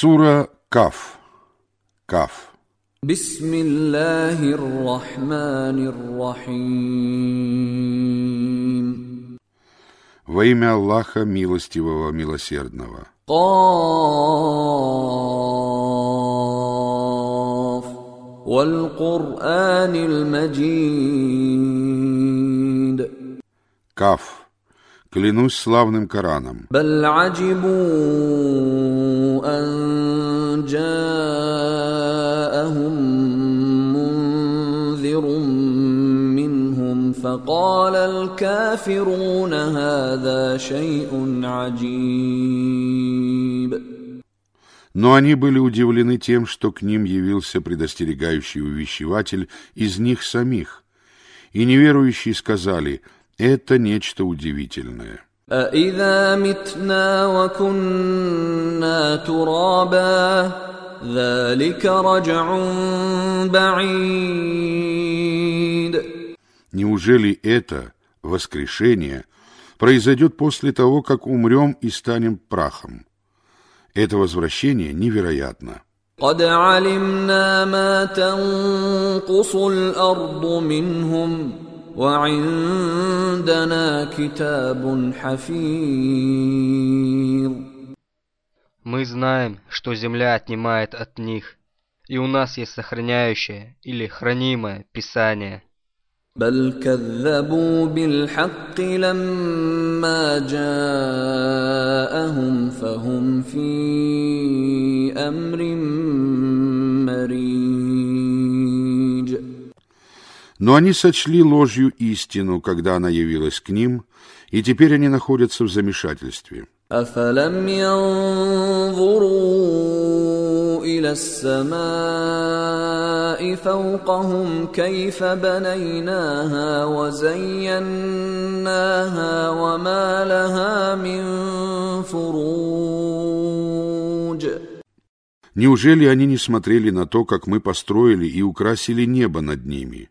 Сура Каф. Каф. بسم الله الرحمن الرحيم Во имя Аллаха Милостивого Милосердного. قاف والقرآن المجيد Каф. Клянусь славным Кораном. بل عجبوا أن جاءهم منذر منهم فقال الكافرون هذا شيء عجيب Но они были удивлены тем, что к ним явился предостерегающий увещеватель из них самих. И неверующие сказали, это нечто удивительное. أإذا متنا وكنا ترابا ذلك رجع بعيد Неужели это, воскрешение, произойдет после того, как умрем и станем прахом? Это возвращение невероятно. قد علمنا ما تنقص الأرض منهم وعندنا كتاب حفيظ Мы знаем, что земля отнимает от них, и у нас есть сохраняющее или хранимое Писание. بل كذبوا بالحق لما جاءهم فهم في امر مريج Но они сочли ложью истину, когда она явилась к ним, и теперь они находятся в замешательстве. افلم ينظروا الى السماء فوقهم كيف بنيناها وزيناها وما لها من فروج Неужели они не смотрели на то, как мы построили и украсили небо над ними?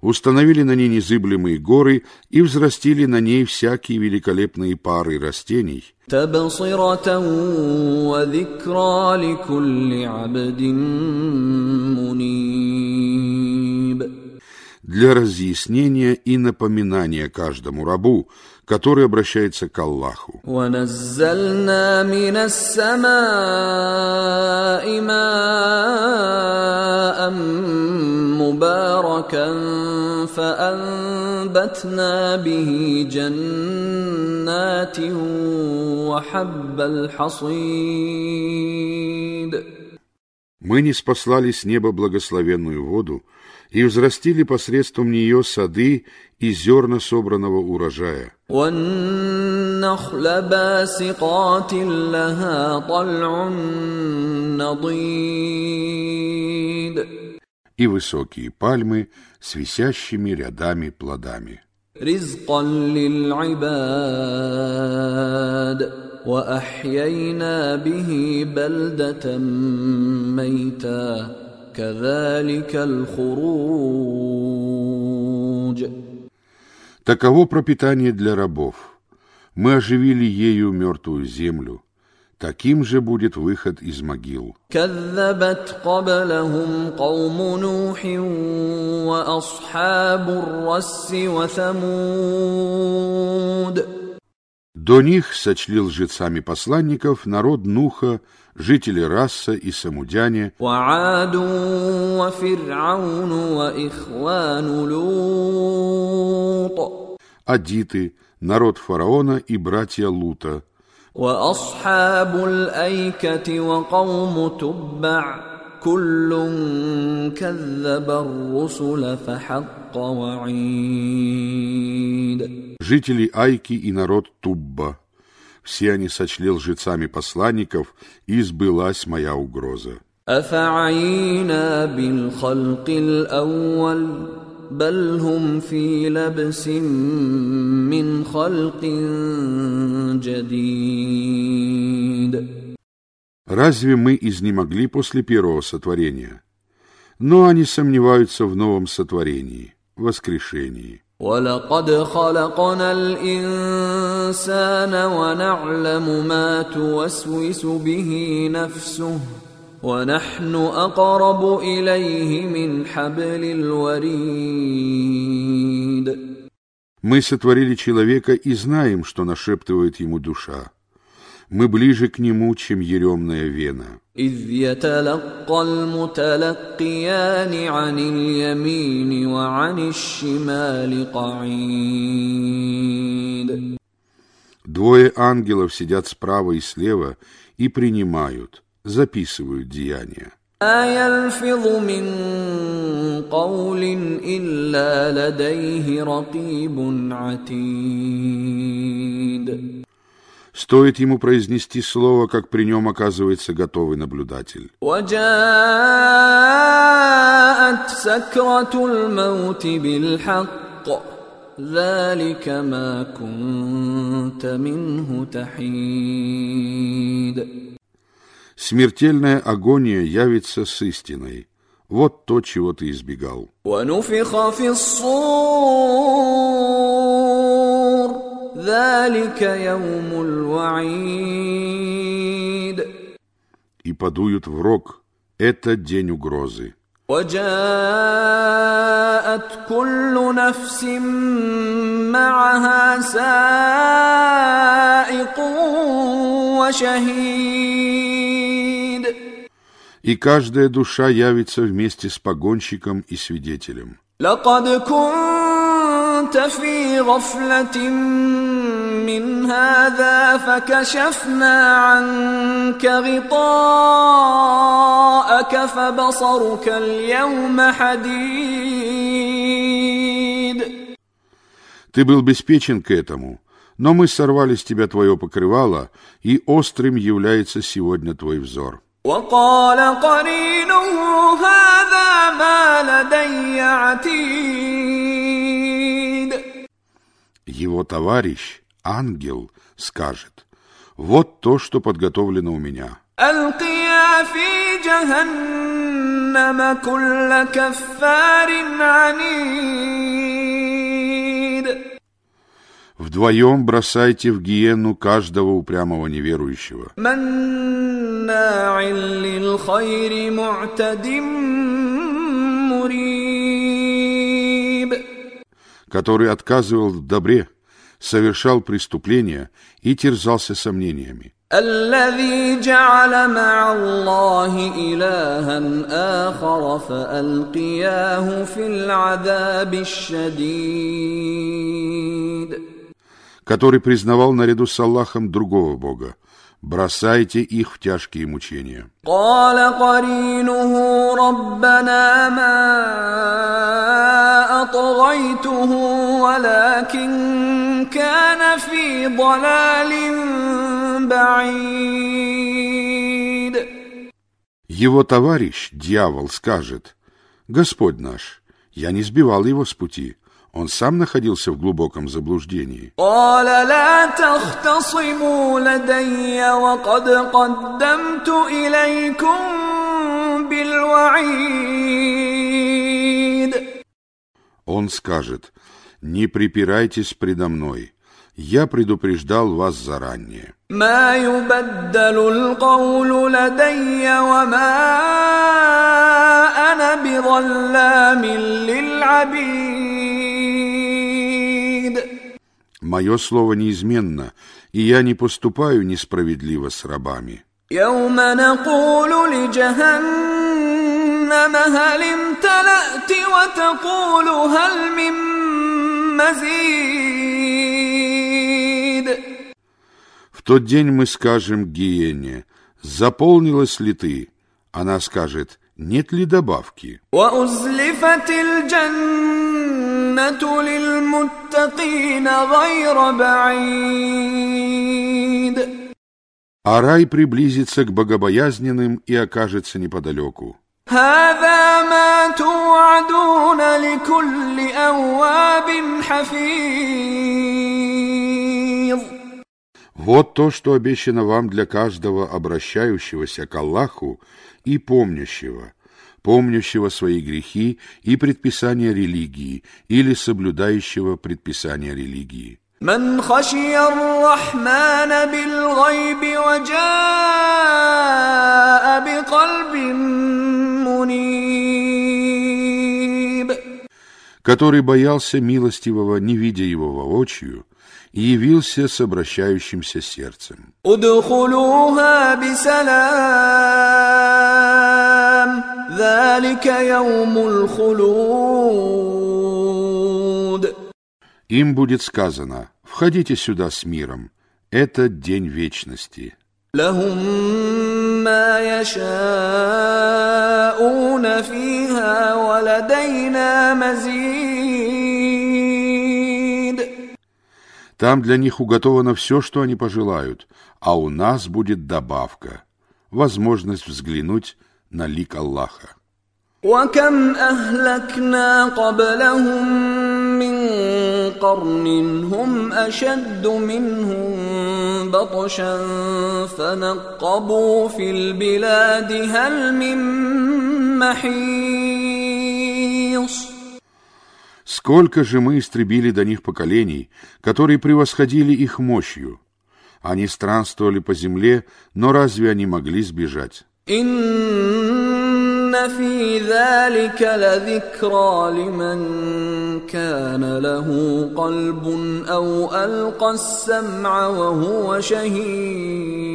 установили на ней незыблемые горы и взрастили на ней всякие великолепные пары растений. Для разъяснения и напоминания каждому рабу, который обращается к Аллаху. ونزلنا من السماء ماء مباركا فانبتنا به جنات وحب الحصيد Мы не спаслали с неба благословенную воду и взрастили посредством нее сады и зерна собранного урожая, والنخل باسقات لها طلع نضيد и высокие пальмы с висящими рядами плодами. رزقا للعباد واحيينا به بلده ميتا كذلك الخروج Таково пропитание для рабов. Мы оживили ею мертвую землю. Таким же будет выход из могил. كذبت قبلهم قوم نوح واصحاب الرس وثمود До них сочли лжецами посланников народ Нуха, жители Расса и Самудяне, وعاد وفرعون واخوان لوط Адиты, народ фараона и братья Лута, واصحاب الايكه وقوم تبع كل كذب الرسل فحق وعيد жители Айки и народ Тубба. Все они сочли лжецами посланников, и сбылась моя угроза. افعينا بالخلق الاول بل هم في لبس من خلق جديد Разве мы изнемогли после первого сотворения? Но они сомневаются в новом сотворении, воскрешении. ولقد خلقنا الإنسان ونعلم ما توسوس به نفسه ونحن أقرب إليه من حبل الوريد Мы сотворили человека и знаем, что нашептывает ему душа. Мы ближе к нему, чем еремная вена. إذ يتلقى المتلقيان عن اليمين وعن الشمال قعيد Двое ангелов сидят справа и слева и принимают, записывают деяния. ما يلفظ من قول إلا لديه رقيب عتيد Стоит ему произнести слово, как при нем оказывается готовый наблюдатель. Смертельная агония явится с истиной. Вот то, чего ты избегал. И подуют в рог. Это день угрозы. وجاءت كل نفس معها سائق وشهيد И каждая душа явится вместе с погонщиком и свидетелем. لقد كنت في غفلة من هذا فكشفنا عنك غطاءك فبصرك اليوم حديد Ты был беспечен к этому, но мы сорвали с тебя твое покрывало, и острым является сегодня твой взор. وقال قرينه هذا ما لدي عتيد Его товарищ, ангел скажет, «Вот то, что подготовлено у меня». Вдвоем бросайте в гиену каждого упрямого неверующего. который отказывал в добре совершал преступления и терзался сомнениями. الذي جعل مع الله إلها آخر فألقياه في العذاب الشديد который признавал наряду с Аллахом другого Бога. Бросайте их в тяжкие мучения. قال قرينه ربنا ما أطغيته ولكن كان في ضلال بعيد Его товарищ, дьявол, скажет, «Господь наш, я не сбивал его с пути, он сам находился в глубоком заблуждении». قال لا تختصموا لدي وقد قدمت إليكم بالوعيد Он скажет, «Не припирайтесь предо мной, я предупреждал вас заранее». ما يبدل القول لدي وما أنا بظلام للعبيد Мое слово неизменно, и я не поступаю несправедливо с рабами. يوم نقول لجهنم هل امتلأت وتقول هل من مزيد В тот день мы скажем гиене, «Заполнилась ли ты?» Она скажет, «Нет ли добавки?» وأزلفت الجنة للمتقين غير بعيد А рай приблизится к богобоязненным и окажется неподалеку. هذا ما توعدون لكل أواب حفيظ Вот то, что обещано вам для каждого обращающегося к Аллаху и помнящего, помнящего свои грехи и предписания религии или соблюдающего предписания религии. من خشي الرحمن بالغيب وجاء بقلب منيب который боялся милостивого, не видя его воочию, и явился с обращающимся сердцем. ادخلوها بسلام ذلك يوم الخلود Им будет сказано, входите сюда с миром, это день вечности. لهم ما يشاءون فيها ولدينا مزيد Там для них уготовано все, что они пожелают, а у нас будет добавка, возможность взглянуть на лик Аллаха. وكم أهلكنا قبلهم من قرن هم أشد منهم بطشا فنقبوا في البلاد هل من محيص Сколько же мы истребили до них поколений, которые превосходили их мощью. Они странствовали по земле, но разве они могли сбежать? إن في ذلك لذكرى لمن كان له قلب أو ألقى السمع وهو شهيد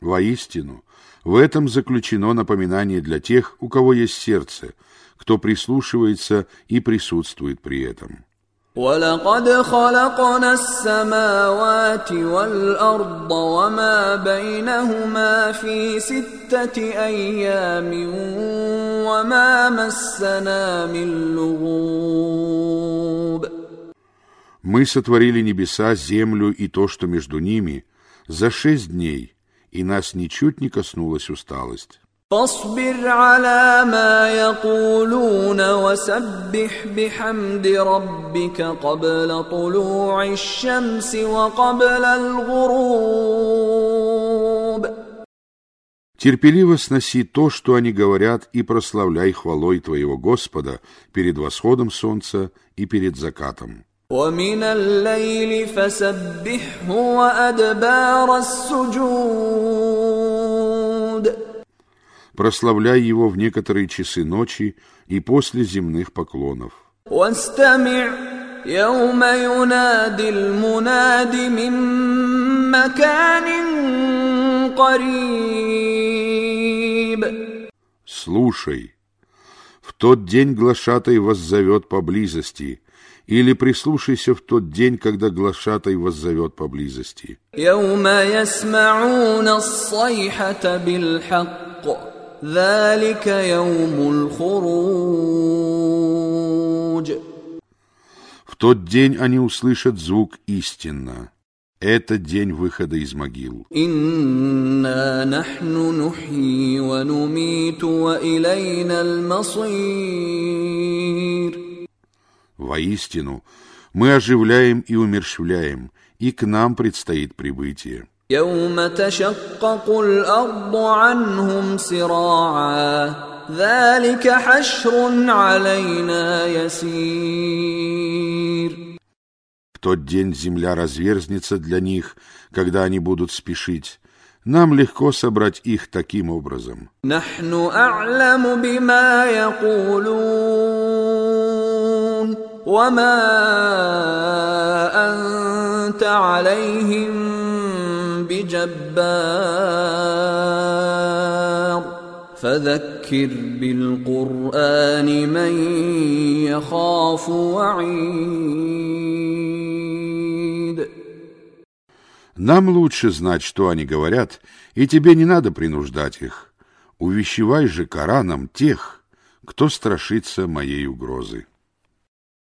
Воистину, в этом заключено напоминание для тех, у кого есть сердце, кто прислушивается и присутствует при этом. ولقد خلقنا السماوات والأرض وما بينهما في ستة أيام وما مسنا من لغوب Мы сотворили небеса, землю и то, что между ними, за шесть дней, и нас ничуть не коснулась усталость. فاصبر على ما يقولون وسبح بحمد ربك قبل طلوع الشمس وقبل الغروب Терпеливо сноси то, что они говорят, и прославляй хвалой твоего Господа перед восходом солнца и перед закатом. ومن الليل فسبحه وأدبار السجود Прославляй его в некоторые часы ночи и после земных поклонов. واستمع يوم ينادي المناد من مكان قريب Слушай, в тот день глашатай воззовет поблизости, или прислушайся в тот день, когда глашатай воззовет поблизости. يوم يسمعون الصيحة بالحق ذلك يوم الخروج В тот день они услышат звук истинно. Это день выхода из могил. إنا نحن نحيي ونميت وإلينا المصير Воистину, мы оживляем и умерщвляем, и к нам предстоит прибытие. يوم تشقق الأرض عنهم سراعا ذلك حشر علينا يسير В тот день земля разверзнется для них, когда они будут спешить. Нам легко собрать их таким образом. نحن أعلم بما يقولون وما أنت عليهم بجبار فذكر بالقرآن من يخاف وعيد Нам лучше знать, что они говорят, и тебе не надо принуждать их. Увещевай же Кораном тех, кто страшится моей угрозы.